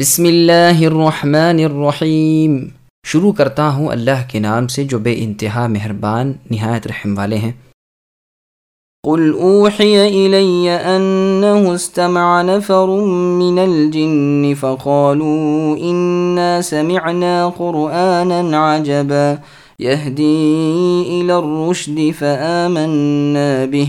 بسم اللہ الرحمن الرحیم۔ شروع کرتا ہوں اللہ کے نام سے جو بے انتہا مہربان، نہایت رحم والے ہیں۔ قل اوحی الی انه استمع نفر من الجن فقالوا انا سمعنا قرآنا عجبا يهدي الى الرشد فآمنا به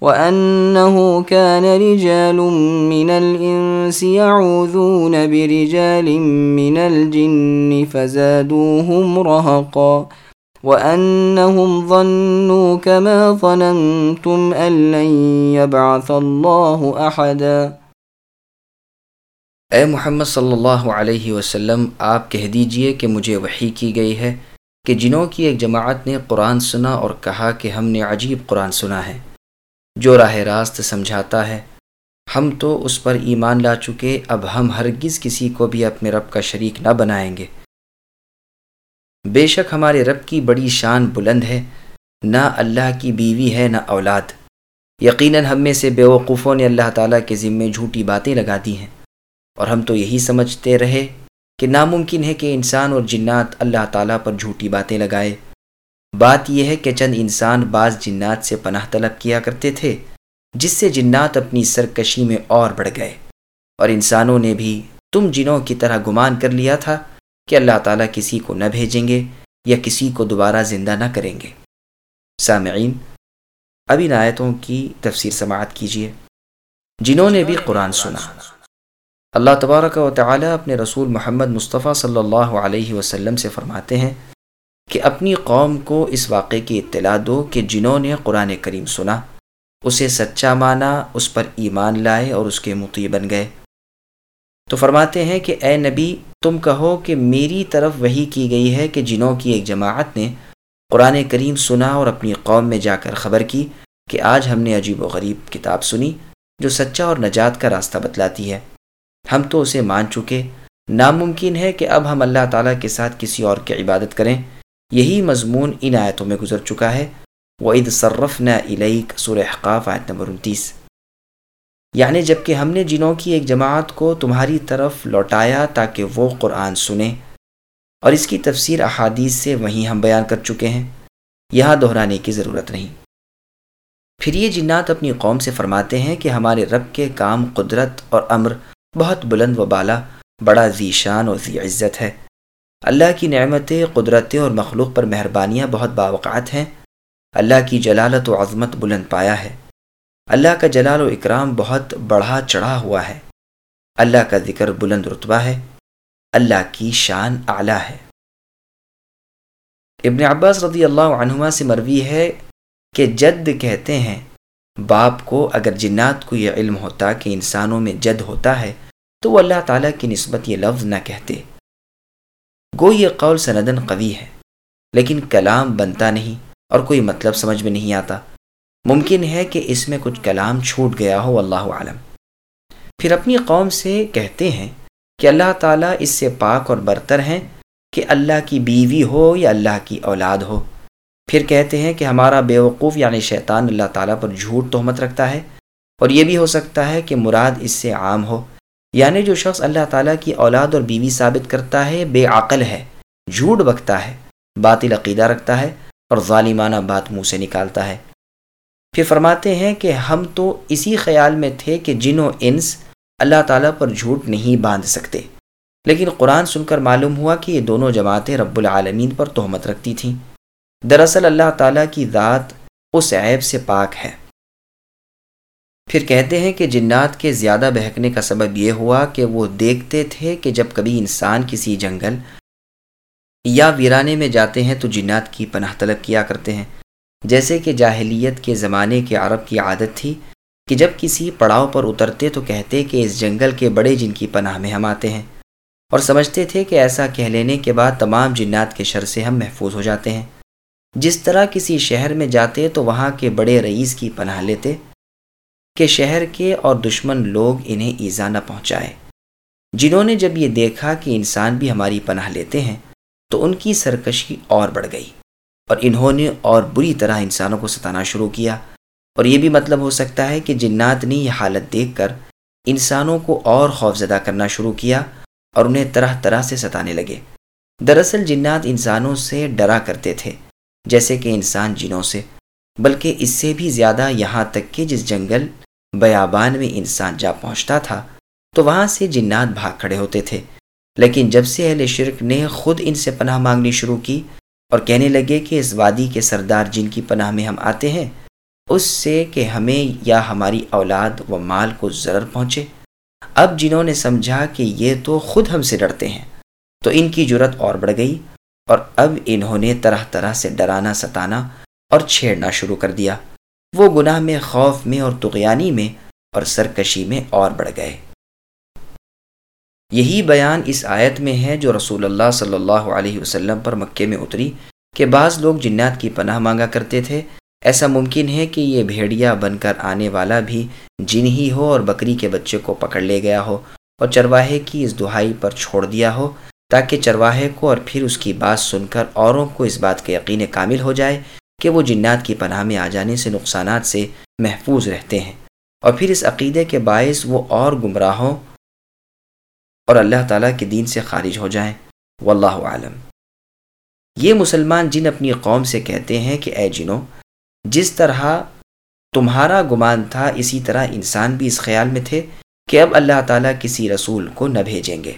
وأنه كان رجال من الإنس يعوذون برجال من الجن فزادوهم رهقا وأنهم ظنوا كما ظننتم أن لن يبعث الله أحدا اے محمد صلی اللہ علیہ وسلم، آپ کہہ دیجیے کہ مجھے وحی کی گئی ہے کہ جنوں کی ایک جماعت نے قرآن سنا اور کہا کہ ہم نے عجیب قرآن سنا ہے۔ جو راہ راست سمجھاتا ہے۔ ہم تو اس پر ایمان لا چکے، اب ہم ہرگز کسی کو بھی اپنے رب کا شریک نہ بنائیں گے۔ بے شک ہمارے رب کی بڑی شان بلند ہے۔ نہ اللہ کی بیوی ہے، نہ اولاد۔ یقیناً ہم میں سے بیوقوفوں نے اللہ تعالیٰ کے ذمے جھوٹی باتیں لگا دی ہیں۔ اور ہم تو یہی سمجھتے رہے کہ ناممکن ہے کہ انسان اور جنات اللہ تعالیٰ پر جھوٹی باتیں لگائے۔ بات یہ ہے کہ چند انسان بعض جنات سے پناہ طلب کیا کرتے تھے، جس سے جنات اپنی سرکشی میں اور بڑھ گئے۔ اور انسانوں نے بھی تم جنوں کی طرح گمان کر لیا تھا کہ اللہ تعالیٰ کسی کو نہ بھیجیں گے یا کسی کو دوبارہ زندہ نہ کریں گے۔ سامعین، اب ان آیتوں کی تفسیر سماعت کیجیے۔ جنہوں نے بھی قرآن سنا۔ اللہ تبارک و تعالیٰ اپنے رسول محمد مصطفیٰ صلی اللہ علیہ وسلم سے فرماتے ہیں کہ اپنی قوم کو اس واقعے کی اطلاع دو کہ جنہوں نے قرآن کریم سنا، اسے سچا مانا، اس پر ایمان لائے اور اس کے متی بن گئے۔ تو فرماتے ہیں کہ اے نبی، تم کہو کہ میری طرف وہی کی گئی ہے کہ جنہوں کی ایک جماعت نے قرآن کریم سنا اور اپنی قوم میں جا کر خبر کی کہ آج ہم نے عجیب و غریب کتاب سنی جو سچا اور نجات کا راستہ بتلاتی ہے۔ ہم تو اسے مان چکے۔ ناممکن ہے کہ اب ہم اللہ تعالیٰ کے ساتھ کسی اور کی عبادت کریں۔ یہی مضمون ان آیتوں میں گزر چکا ہے۔ وہ عید صرف نہ علیق سور احقاف آیت نمبر انتیس۔ یعنی جبکہ ہم نے جنوں کی ایک جماعت کو تمہاری طرف لوٹایا تاکہ وہ قرآن سنیں۔ اور اس کی تفسیر احادیث سے وہیں ہم بیان کر چکے ہیں۔ یہاں دہرانے کی ضرورت نہیں۔ پھر یہ جنات اپنی قوم سے فرماتے ہیں کہ ہمارے رب کے کام قدرت اور امر بہت بلند و بالا، بڑا ذیشان اور ذی عزت ہے۔ اللہ کی نعمتیں، قدرتیں اور مخلوق پر مہربانیاں بہت باوقات ہیں۔ اللہ کی جلالت و عظمت بلند پایا ہے۔ اللہ کا جلال و اکرام بہت بڑھا چڑھا ہوا ہے۔ اللہ کا ذکر بلند رتبہ ہے۔ اللہ کی شان اعلیٰ ہے۔ ابن عباس رضی اللہ عنہما سے مروی ہے کہ جد کہتے ہیں، باپ کو اگر جنات کو یہ علم ہوتا کہ انسانوں میں جد ہوتا ہے، تو وہ اللہ تعالیٰ کی نسبت یہ لفظ نہ کہتے۔ گو یہ قول سندن قوی ہے، لیکن کلام بنتا نہیں اور کوئی مطلب سمجھ میں نہیں آتا۔ ممکن ہے کہ اس میں کچھ کلام چھوٹ گیا ہو اللہ عالم پھر اپنی قوم سے کہتے ہیں کہ اللہ تعالیٰ اس سے پاک اور برتر ہیں کہ اللہ کی بیوی ہو یا اللہ کی اولاد ہو۔ پھر کہتے ہیں کہ ہمارا بیوقوف یعنی شیطان اللہ تعالیٰ پر جھوٹ تہمت رکھتا ہے اور یہ بھی ہو سکتا ہے کہ مراد اس سے عام ہو۔ یعنی جو شخص اللہ تعالیٰ کی اولاد اور بیوی ثابت کرتا ہے، بے عقل ہے، جھوٹ بکتا ہے، باطل عقیدہ رکھتا ہے اور ظالمانہ بات منہ سے نکالتا ہے۔ پھر فرماتے ہیں کہ ہم تو اسی خیال میں تھے کہ جن و انس اللہ تعالیٰ پر جھوٹ نہیں باندھ سکتے۔ لیکن قرآن سن کر معلوم ہوا کہ یہ دونوں جماعتیں رب العالمین پر تہمت رکھتی تھیں۔ دراصل اللہ تعالیٰ کی ذات اس عیب سے پاک ہے۔ پھر کہتے ہیں کہ جنات کے زیادہ بہکنے کا سبب یہ ہوا کہ وہ دیکھتے تھے کہ جب کبھی انسان کسی جنگل یا ویرانے میں جاتے ہیں تو جنات کی پناہ طلب کیا کرتے ہیں۔ جیسے کہ جاہلیت کے زمانے کے عرب کی عادت تھی کہ جب کسی پڑاؤ پر اترتے تو کہتے کہ اس جنگل کے بڑے جن کی پناہ میں ہم آتے ہیں۔ اور سمجھتے تھے کہ ایسا کہہ لینے کے بعد تمام جنات کے شر سے ہم محفوظ ہو جاتے ہیں۔ جس طرح کسی شہر میں جاتے تو وہاں کے بڑے رئیس کی پناہ لیتے کہ شہر کے اور دشمن لوگ انہیں ایزا نہ پہنچائے۔ جنہوں نے جب یہ دیکھا کہ انسان بھی ہماری پناہ لیتے ہیں، تو ان کی سرکشی اور بڑھ گئی۔ اور انہوں نے اور بری طرح انسانوں کو ستانا شروع کیا۔ اور یہ بھی مطلب ہو سکتا ہے کہ جنات نے یہ حالت دیکھ کر انسانوں کو اور خوفزدہ کرنا شروع کیا اور انہیں طرح طرح سے ستانے لگے۔ دراصل جنات انسانوں سے ڈرا کرتے تھے، جیسے کہ انسان جنوں سے، بلکہ اس سے بھی زیادہ یہاں تک کہ جس جنگل بیابان میں انسان جا پہنچتا تھا، تو وہاں سے جنات بھاگ کھڑے ہوتے تھے۔ لیکن جب سے اہل شرک نے خود ان سے پناہ مانگنی شروع کی اور کہنے لگے کہ اس وادی کے سردار جن کی پناہ میں ہم آتے ہیں، اس سے کہ ہمیں یا ہماری اولاد و مال کو ضرر پہنچے۔ اب جنہوں نے سمجھا کہ یہ تو خود ہم سے ڈرتے ہیں، تو ان کی جرت اور بڑھ گئی اور اب انہوں نے طرح طرح سے ڈرانا، ستانا اور چھیڑنا شروع کر دیا۔ وہ گناہ میں، خوف میں اور تغیانی میں اور سرکشی میں اور بڑھ گئے۔ یہی بیان اس آیت میں ہے جو رسول اللہ صلی اللہ علیہ وسلم پر مکے میں اتری کہ بعض لوگ جنات کی پناہ مانگا کرتے تھے۔ ایسا ممکن ہے کہ یہ بھیڑیا بن کر آنے والا بھی جن ہی ہو اور بکری کے بچے کو پکڑ لے گیا ہو اور چرواہے کی اس دہائی پر چھوڑ دیا ہو تاکہ چرواہے کو اور پھر اس کی بات سن کر اوروں کو اس بات کے یقین کامل ہو جائے کہ وہ جنات کی پناہ میں آ جانے سے نقصانات سے محفوظ رہتے ہیں۔ اور پھر اس عقیدے کے باعث وہ اور گمراہوں اور اللہ تعالیٰ کے دین سے خارج ہو جائیں۔ واللہ عالم یہ مسلمان جن اپنی قوم سے کہتے ہیں کہ اے جنوں، جس طرح تمہارا گمان تھا، اسی طرح انسان بھی اس خیال میں تھے کہ اب اللہ تعالیٰ کسی رسول کو نہ بھیجیں گے۔